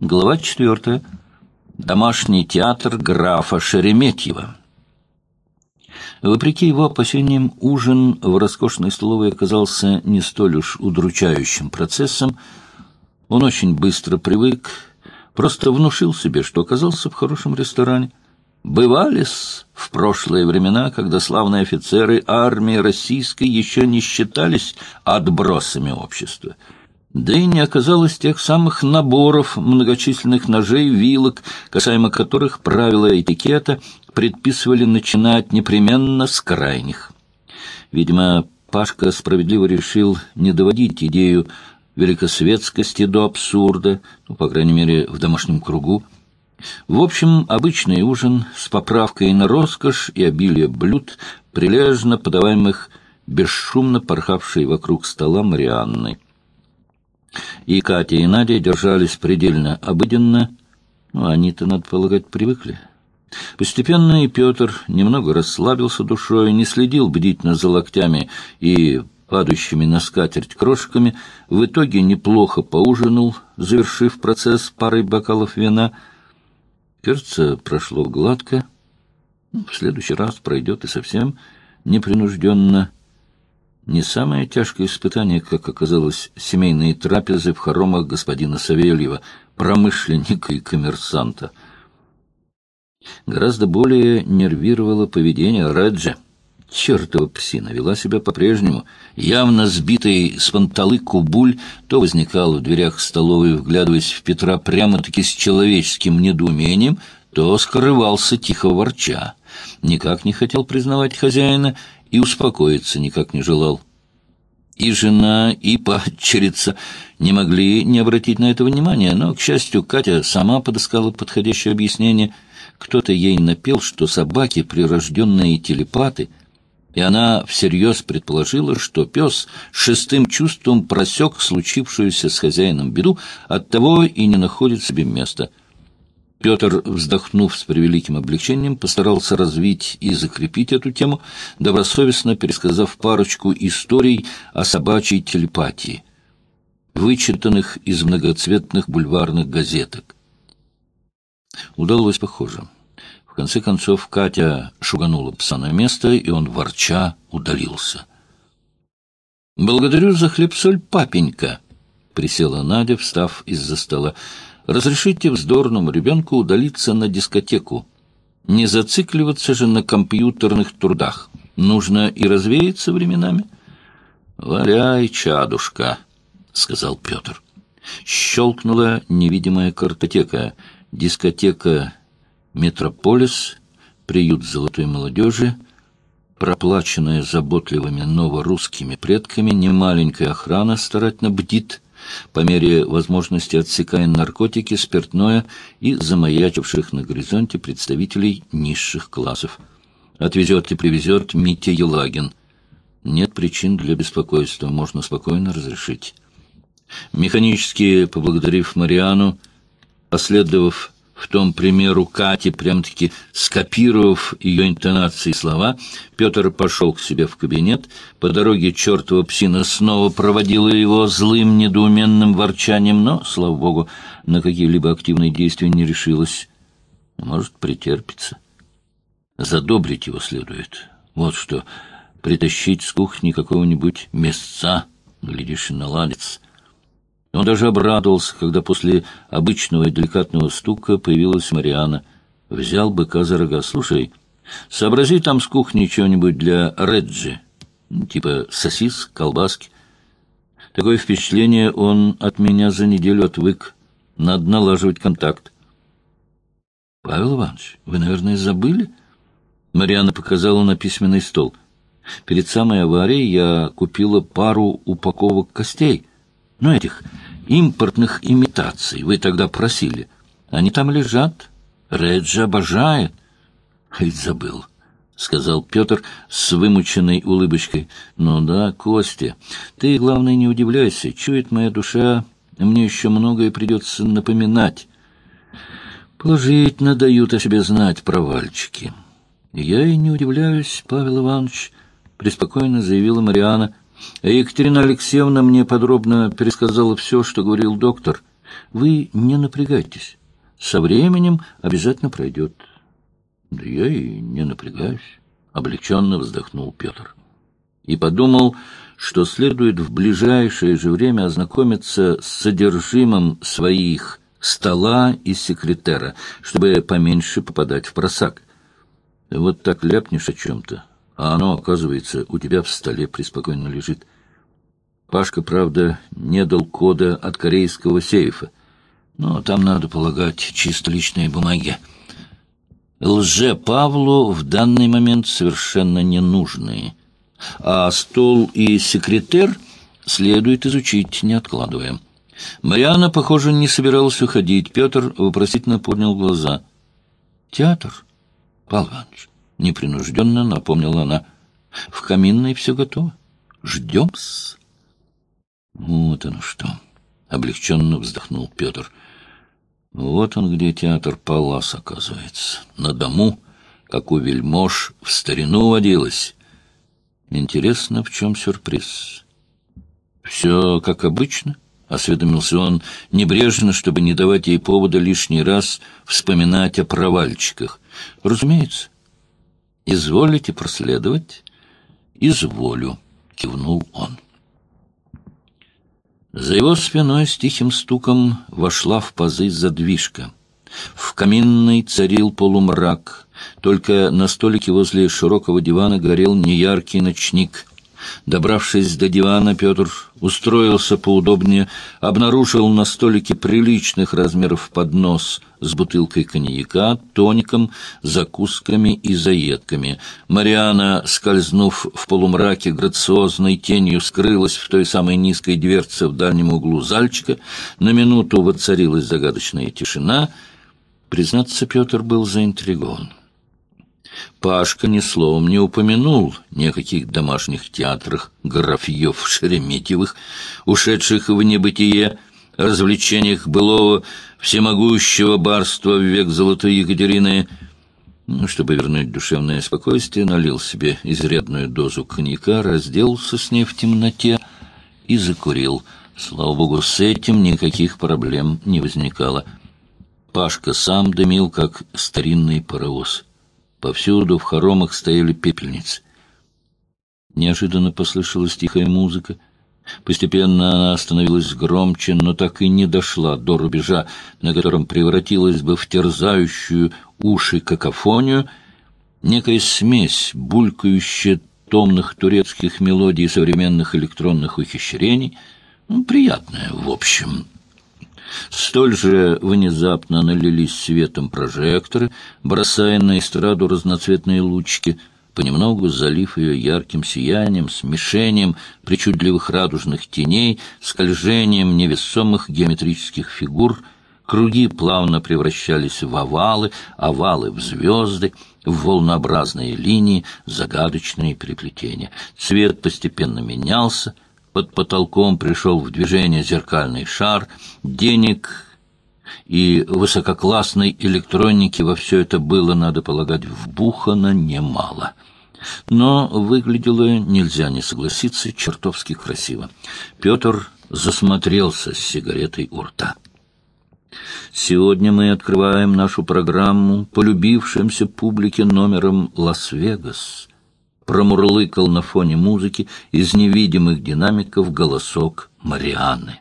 Глава четвертая. Домашний театр графа Шереметьева. Вопреки его опасениям, ужин в роскошной столовой оказался не столь уж удручающим процессом. Он очень быстро привык, просто внушил себе, что оказался в хорошем ресторане. Бывались в прошлые времена, когда славные офицеры армии российской еще не считались отбросами общества — да и не оказалось тех самых наборов многочисленных ножей, вилок, касаемо которых правила этикета предписывали начинать непременно с крайних. Видимо, Пашка справедливо решил не доводить идею великосветскости до абсурда, ну, по крайней мере, в домашнем кругу. В общем, обычный ужин с поправкой на роскошь и обилие блюд, прилежно подаваемых бесшумно порхавшей вокруг стола Марианной. И Катя, и Надя держались предельно обыденно, ну, они-то, надо полагать, привыкли. Постепенно и Петр немного расслабился душой, не следил бдительно за локтями и падающими на скатерть крошками, в итоге неплохо поужинал, завершив процесс парой бокалов вина. Кажется, прошло гладко. В следующий раз пройдет и совсем непринужденно. Не самое тяжкое испытание, как оказалось, семейные трапезы в хоромах господина Савельева, промышленника и коммерсанта. Гораздо более нервировало поведение Реджи. Чертова псина вела себя по-прежнему. Явно сбитый с панталыку буль то возникал в дверях столовой, вглядываясь в Петра прямо-таки с человеческим недоумением, то скрывался тихо ворча. Никак не хотел признавать хозяина и успокоиться никак не желал. И жена, и падчерица не могли не обратить на это внимания, но, к счастью, Катя сама подыскала подходящее объяснение. Кто-то ей напел, что собаки — прирожденные телепаты, и она всерьез предположила, что пес шестым чувством просек случившуюся с хозяином беду, оттого и не находит себе места — Петр, вздохнув с превеликим облегчением, постарался развить и закрепить эту тему, добросовестно пересказав парочку историй о собачьей телепатии, вычитанных из многоцветных бульварных газеток. Удалось похоже. В конце концов Катя шуганула пса на место, и он, ворча, удалился. «Благодарю за хлеб-соль, папенька!» — присела Надя, встав из-за стола. Разрешите вздорному ребенку удалиться на дискотеку. Не зацикливаться же на компьютерных трудах. Нужно и развеяться временами. «Валяй, чадушка», — сказал Петр. Щелкнула невидимая картотека. Дискотека «Метрополис», приют золотой молодежи, проплаченная заботливыми новорусскими предками, немаленькая охрана старательно бдит — по мере возможности отсекая наркотики, спиртное и замаячивших на горизонте представителей низших классов. Отвезет и привезет Митя Елагин. Нет причин для беспокойства, можно спокойно разрешить. Механически поблагодарив Мариану, последовав в том примеру Кати, прям-таки скопировав ее интонации и слова, Петр пошел к себе в кабинет. По дороге чертова псина снова проводила его злым, недоуменным ворчанием, но, слава богу, на какие-либо активные действия не решилась. Может, претерпится. Задобрить его следует. Вот что, притащить с кухни какого-нибудь мясца, глядишь, и наладится. Он даже обрадовался, когда после обычного и деликатного стука появилась Мариана. Взял быка за рога. «Слушай, сообрази там с кухни чего-нибудь для Реджи, типа сосис, колбаски. Такое впечатление он от меня за неделю отвык. Надо налаживать контакт». «Павел Иванович, вы, наверное, забыли?» Мариана показала на письменный стол. «Перед самой аварией я купила пару упаковок костей». Ну, этих импортных имитаций вы тогда просили. Они там лежат. Реджи обожает. Ведь забыл, — сказал Петр с вымученной улыбочкой. Ну да, Костя, ты, главное, не удивляйся. Чует моя душа, мне еще многое придется напоминать. Положительно дают о себе знать провальчики. Я и не удивляюсь, Павел Иванович, — преспокойно заявила Мариана, — Екатерина Алексеевна мне подробно пересказала все, что говорил доктор. Вы не напрягайтесь. Со временем обязательно пройдет. Да я и не напрягаюсь, — облегченно вздохнул Петр. И подумал, что следует в ближайшее же время ознакомиться с содержимым своих стола и секретера, чтобы поменьше попадать в просак. Вот так ляпнешь о чем-то, а оно, оказывается, у тебя в столе преспокойно лежит. Пашка, правда, не дал кода от корейского сейфа, но там, надо полагать, чисто личные бумаги. Лже Павлу в данный момент совершенно не нужны, а стол и секретер следует изучить, не откладывая. Мариана, похоже, не собиралась уходить. Петр вопросительно поднял глаза. «Театр?» «Павел Иванович», — непринужденно напомнила она. «В каминной все готово. Ждем-с». «Вот оно что!» — облегченно вздохнул Петр. «Вот он где театр Палас, оказывается. На дому, как у вельмож, в старину водилось. Интересно, в чем сюрприз?» «Все как обычно?» — осведомился он небрежно, чтобы не давать ей повода лишний раз вспоминать о провальчиках. «Разумеется. Изволите проследовать?» «Изволю», — кивнул он. За его спиной с тихим стуком вошла в пазы задвижка. В каминной царил полумрак. Только на столике возле широкого дивана горел неяркий ночник. Добравшись до дивана, Петр устроился поудобнее, обнаружил на столике приличных размеров поднос с бутылкой коньяка, тоником, закусками и заедками. Мариана, скользнув в полумраке, грациозной тенью скрылась в той самой низкой дверце в дальнем углу зальчика. На минуту воцарилась загадочная тишина. Признаться, Петр был заинтригован. Пашка ни словом не упомянул ни о каких домашних театрах графьев Шереметьевых, ушедших в небытие, развлечениях былого всемогущего барства в век золотой Екатерины. Ну, чтобы вернуть душевное спокойствие, налил себе изрядную дозу коньяка, разделался с ней в темноте и закурил. Слава богу, с этим никаких проблем не возникало. Пашка сам дымил, как старинный паровоз. Повсюду в хоромах стояли пепельницы. Неожиданно послышалась тихая музыка. Постепенно она становилась громче, но так и не дошла до рубежа, на котором превратилась бы в терзающую уши какофонию. Некая смесь, булькающая томных турецких мелодий и современных электронных ухищрений, ну, приятная, в общем. Столь же внезапно налились светом прожекторы, бросая на эстраду разноцветные лучики, понемногу залив ее ярким сиянием, смешением причудливых радужных теней, скольжением невесомых геометрических фигур. Круги плавно превращались в овалы, овалы в звезды, в волнообразные линии, загадочные переплетения. Цвет постепенно менялся — под потолком пришел в движение зеркальный шар, денег и высококлассной электроники во все это было, надо полагать, вбухано немало. Но выглядело, нельзя не согласиться, чертовски красиво. Петр засмотрелся с сигаретой у рта. Сегодня мы открываем нашу программу полюбившимся публике номером «Лас-Вегас», промурлыкал на фоне музыки из невидимых динамиков голосок Марианы.